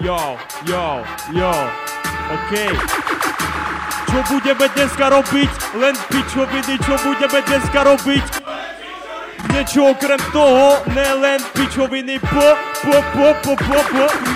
jo, jo, jo, okej. Čo budeme dneska robiť? Len pičoviny, čo budeme dneska robiť? Niečo okrem toho, ne len pičoviny, po, po, po, po, po, po.